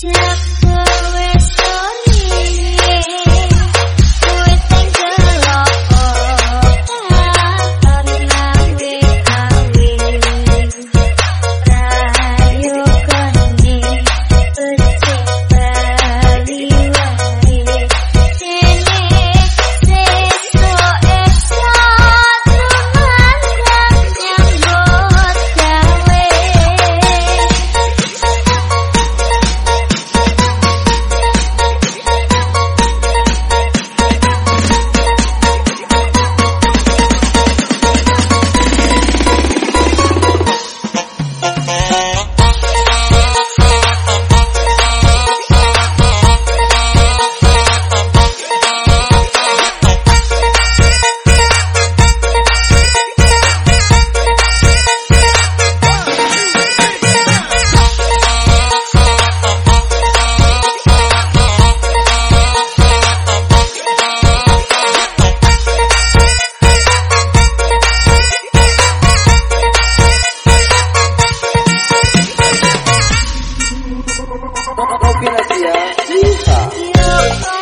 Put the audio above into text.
Snap. Bye.